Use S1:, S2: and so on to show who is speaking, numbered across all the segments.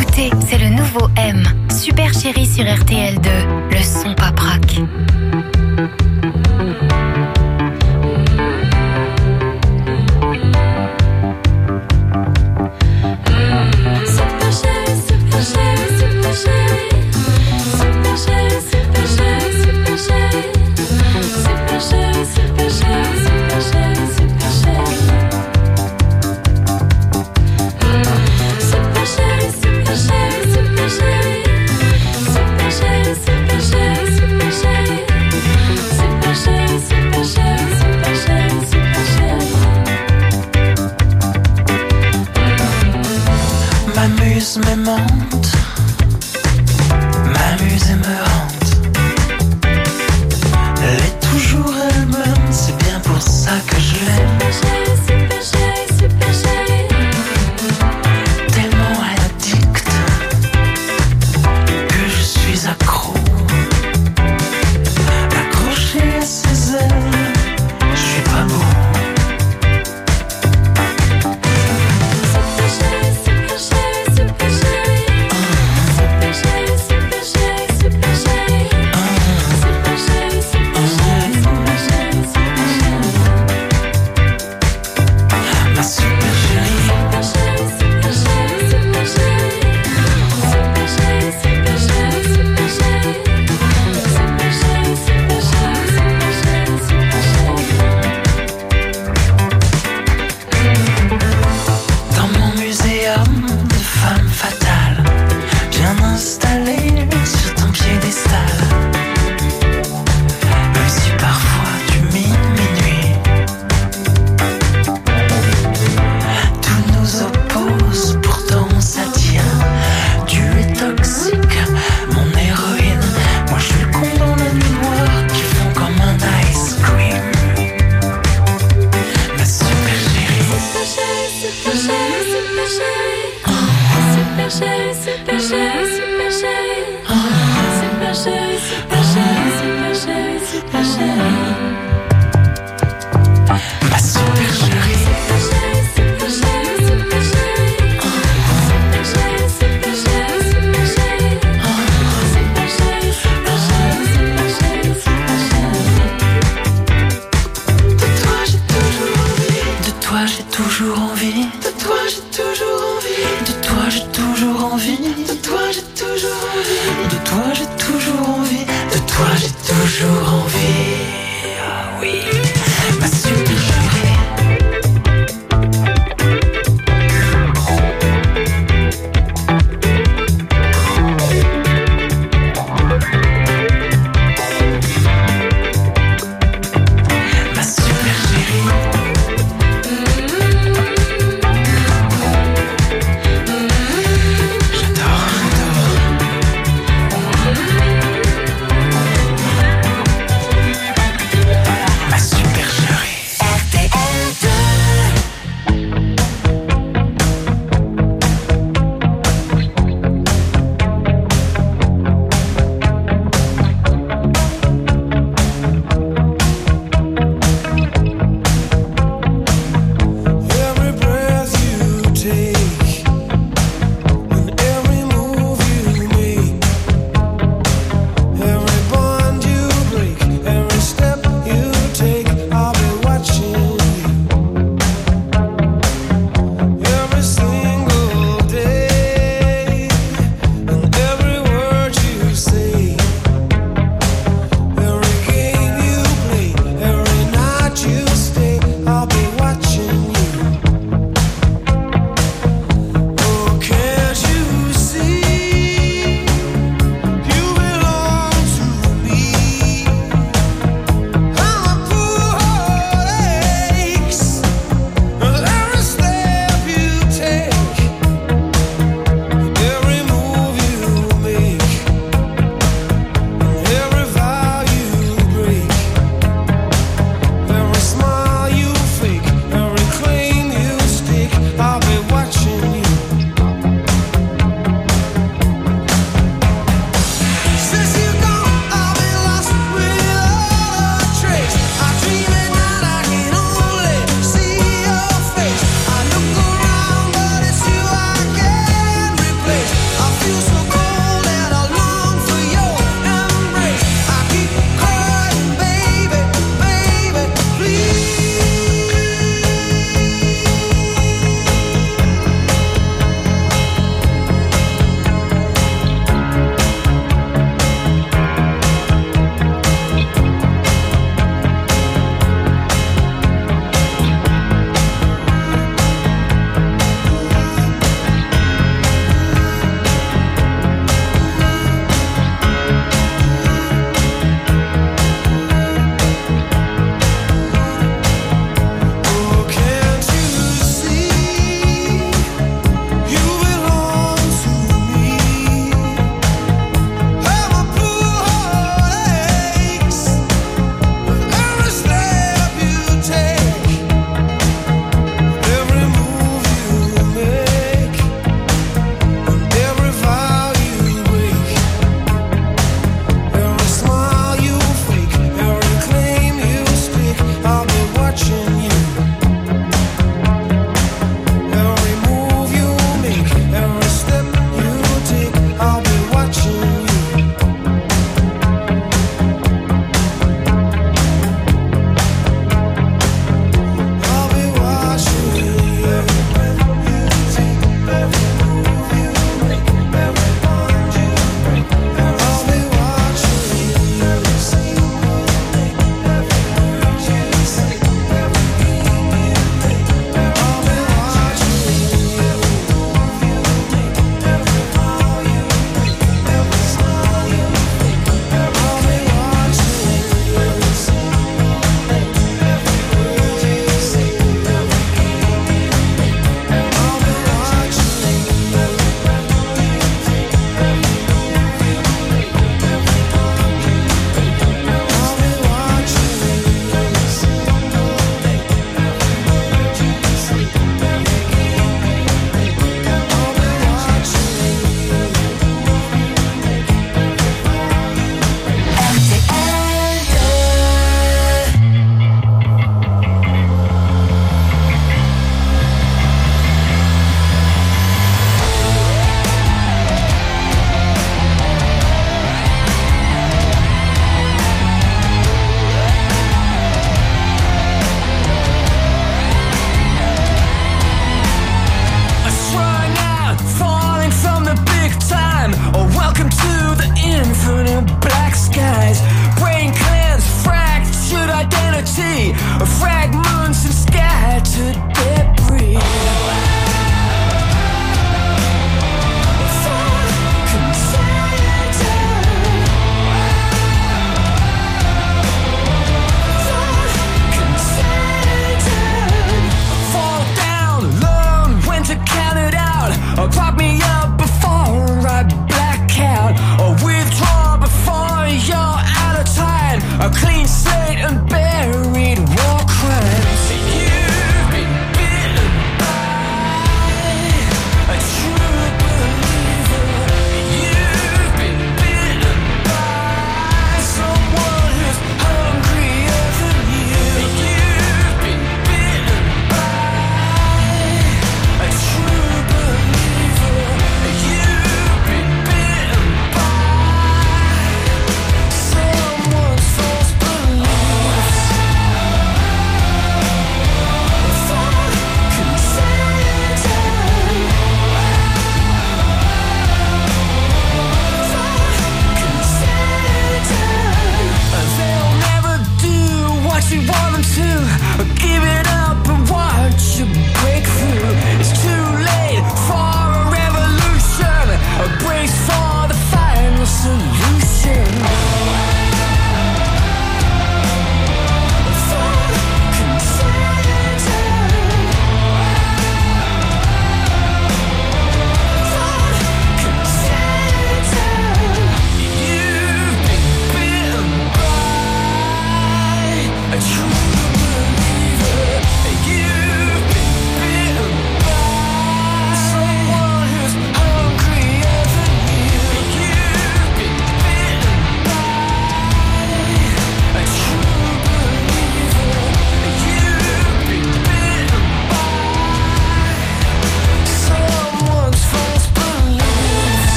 S1: Écoutez, c'est le nouveau M, Super Chéri sur RTL2, le son papraque.
S2: monte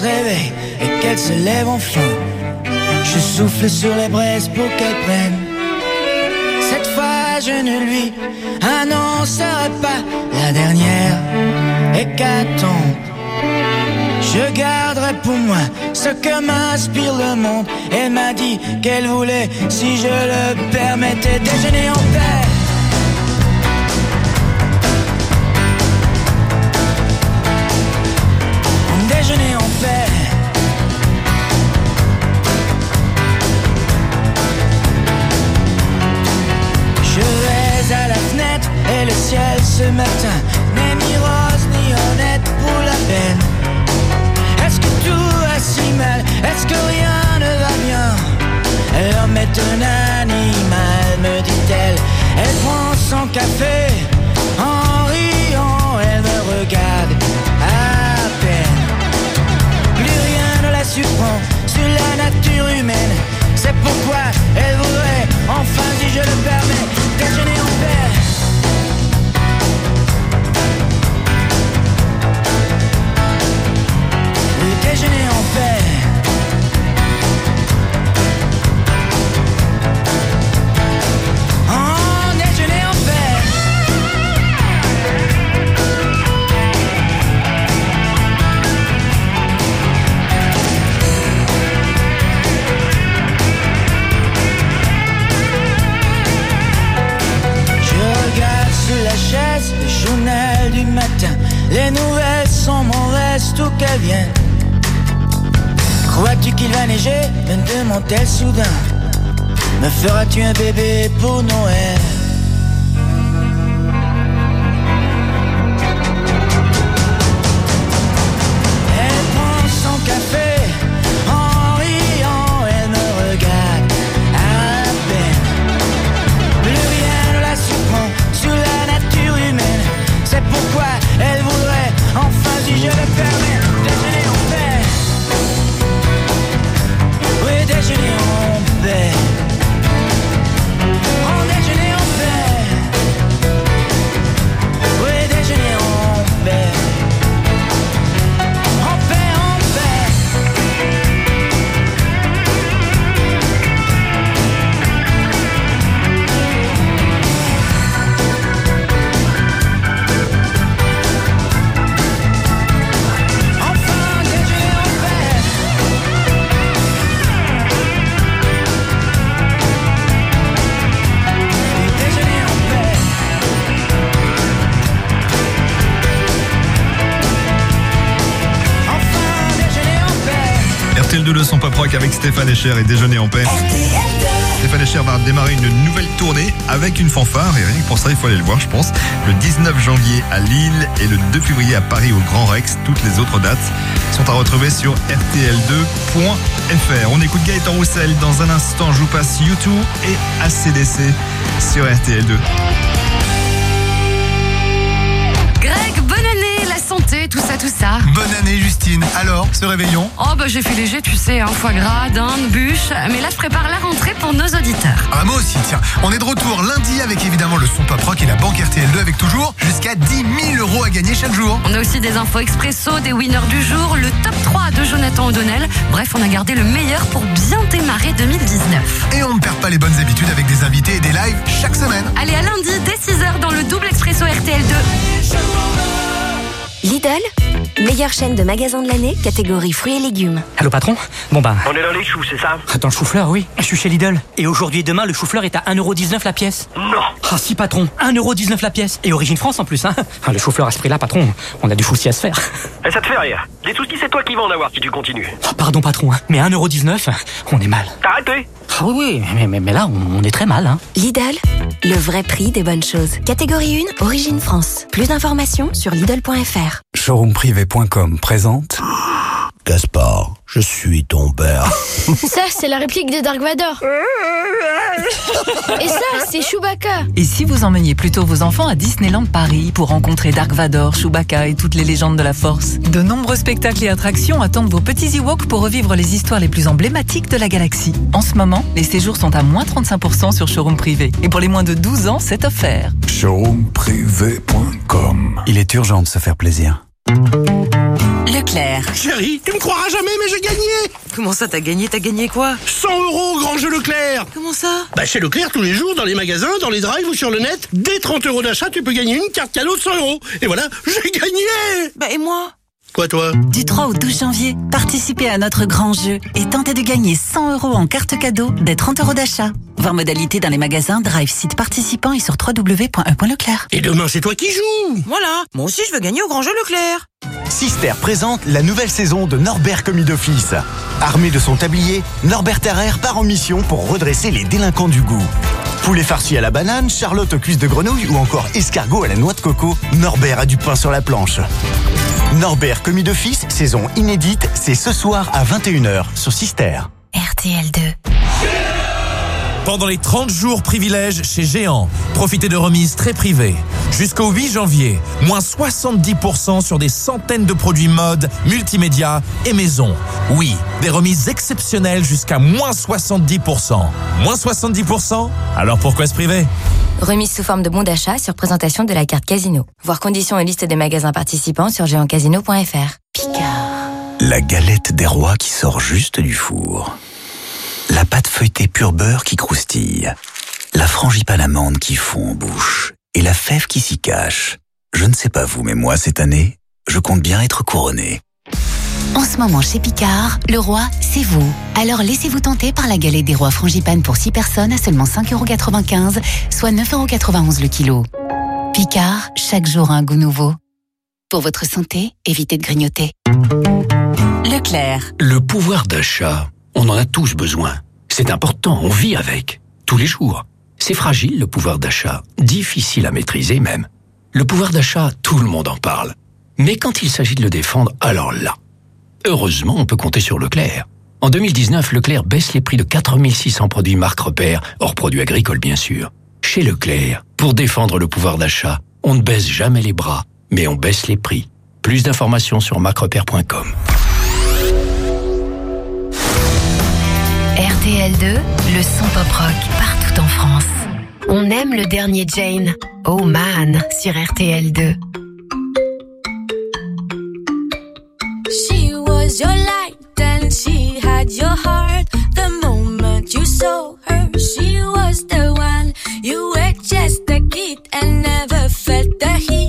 S2: et
S3: qu'elle se lève enfin. Je souffle sur les braises pour qu'elle prenne. Cette fois, je ne lui annoncerai pas la dernière hécatombe. Je garderai pour moi ce que m'inspire le monde. Elle m'a dit qu'elle voulait, si je le permettais, déjeuner en paix. Matin n'est ni rose ni honnête pour la peine. Est-ce que tout va si mal? Est-ce que rien ne va bien? L'homme est un animal, me dit-elle. Elle prend son café en riant, elle me regarde à peine. Plus rien ne la surprend sur la nature humaine. C'est pourquoi elle voudrait, enfin si je le permets, déjeuner en paix. Me feras-tu un bébé pour Noël?
S4: Avec Stéphane Echer et Déjeuner en paix. Stéphane Echer va démarrer une nouvelle tournée avec une fanfare et rien que pour ça il faut aller le voir je pense. Le 19 janvier à Lille et le 2 février à Paris au Grand Rex. Toutes les autres dates sont à retrouver sur rtl2.fr. On écoute Gaëtan Roussel dans un instant. Je vous passe YouTube et ACDC sur RTL2.
S5: Greg, la santé, tout ça, tout ça.
S6: Bonne année Justine. Alors, ce réveillon
S5: Oh bah j'ai fait léger, tu sais, un foie gras, dinde, bûche. Mais là je prépare la rentrée pour nos auditeurs.
S6: Ah, moi aussi, tiens. On est de retour lundi avec évidemment le son pop rock et la banque RTL2 avec toujours jusqu'à 10 000 euros à gagner chaque jour.
S5: On a aussi des infos expresso, des winners du jour, le top 3 de Jonathan O'Donnell. Bref, on a gardé le meilleur pour bien démarrer 2019.
S6: Et on ne perd pas les bonnes habitudes avec des invités et des lives
S7: meilleure chaîne de magasins de l'année, catégorie fruits et légumes.
S8: Allô patron Bon bah,
S9: On est dans les choux, c'est ça
S8: dans le chou-fleur, oui. Je suis chez Lidl. Et aujourd'hui et demain, le chou-fleur est à 1,19€ la pièce.
S9: Non
S8: Ah si patron, 1,19€ la pièce. Et origine France en plus, hein. Ah, le chou-fleur à ce prix-là, patron, on a du souci à se faire.
S9: Et ça te fait rire Les soucis, c'est toi qui vas en avoir si tu continues.
S8: Ah, Pardon patron, hein, mais 1,19€, on est mal.
S9: T'as arrêté
S8: Ah oui, oui, mais, mais, mais là, on, on est très mal, hein.
S7: Lidl, le vrai prix des bonnes choses. Catégorie 1, origine France. Plus d'informations sur Lidl.fr.
S10: Showroomprivé.com présente
S11: Gaspard, je suis ton père.
S12: Ça, c'est la réplique de Dark Vador.
S11: Et ça, c'est Chewbacca.
S12: Et si vous emmeniez plutôt vos enfants à Disneyland Paris pour rencontrer Dark Vador, Chewbacca et toutes les légendes de la Force? De nombreux spectacles et attractions attendent vos petits Ewoks pour revivre les histoires les plus emblématiques de la galaxie. En ce moment, les séjours sont à moins 35% sur Showroom Privé. Et pour les moins de 12 ans, c'est offert.
S10: Showroomprivé.com Il est urgent de se faire plaisir.
S12: Leclerc.
S13: Chérie, tu me croiras jamais, mais j'ai gagné
S12: Comment ça, t'as gagné T'as gagné quoi
S13: 100 euros au grand jeu Leclerc
S12: Comment ça
S13: Bah chez Leclerc, tous les jours, dans les magasins, dans les drives ou sur le net, dès 30 euros d'achat, tu peux gagner une carte cadeau de 100 euros. Et voilà, j'ai gagné
S12: Bah et moi
S13: Quoi toi
S12: Du 3 au 12 janvier, participez à notre grand jeu et tentez de gagner 100 euros en carte cadeau des 30 euros d'achat. Voir modalité dans les magasins, drive, site participants et sur www.e.leclerc.
S13: Et demain, c'est toi qui joues
S12: Voilà, moi aussi je veux gagner au grand jeu Leclerc.
S14: Sister présente la nouvelle saison de Norbert Commis d'Office. Armé de son tablier, Norbert Terrer part en mission pour redresser les délinquants du goût. Poulet farci à la banane, charlotte aux cuisses de grenouille ou encore escargot à la noix de coco, Norbert a du pain sur la planche. Norbert Commis d'Office, saison inédite, c'est ce soir à 21h sur Sister.
S12: RTL2.
S15: Pendant les 30 jours privilèges chez Géant, profitez de remises très privées. Jusqu'au 8 janvier, moins 70% sur des centaines de produits mode, multimédia et maison. Oui, des remises exceptionnelles jusqu'à moins 70%. Moins 70% Alors pourquoi se priver?
S16: Remise sous forme de bon d'achat sur présentation de la carte Casino. Voir conditions et liste des magasins participants sur géantcasino.fr.
S17: La galette des rois qui sort juste du four. La pâte feuilletée pur beurre qui croustille. La frangipane amande qui fond en bouche. Et la fève qui s'y cache. Je ne sais pas vous, mais moi, cette année, je compte bien être couronné.
S7: En ce moment chez Picard, le roi, c'est vous. Alors laissez-vous tenter par la galette des rois frangipane pour 6 personnes à seulement 5,95€, soit 9,91€ le kilo. Picard, chaque jour un goût nouveau. Pour votre santé, évitez de grignoter.
S12: Leclerc.
S18: Le pouvoir d'achat, on en a tous besoin. C'est important, on vit avec, tous les jours. C'est fragile le pouvoir d'achat, difficile à maîtriser même. Le pouvoir d'achat, tout le monde en parle. Mais quand il s'agit de le défendre, alors là. Heureusement, on peut compter sur Leclerc. En 2019, Leclerc baisse les prix de 4600 produits marque repère, hors produits agricoles bien sûr. Chez Leclerc, pour défendre le pouvoir d'achat, on ne baisse jamais les bras, mais on baisse les prix. Plus d'informations sur marquerepère.com.
S7: RTL2, le son pop rock partout en France. On aime le dernier Jane. Oh man, sur RTL2.
S1: She was your light and she had your heart. The moment you saw her, she was the one. You were just a kid and never felt the heat.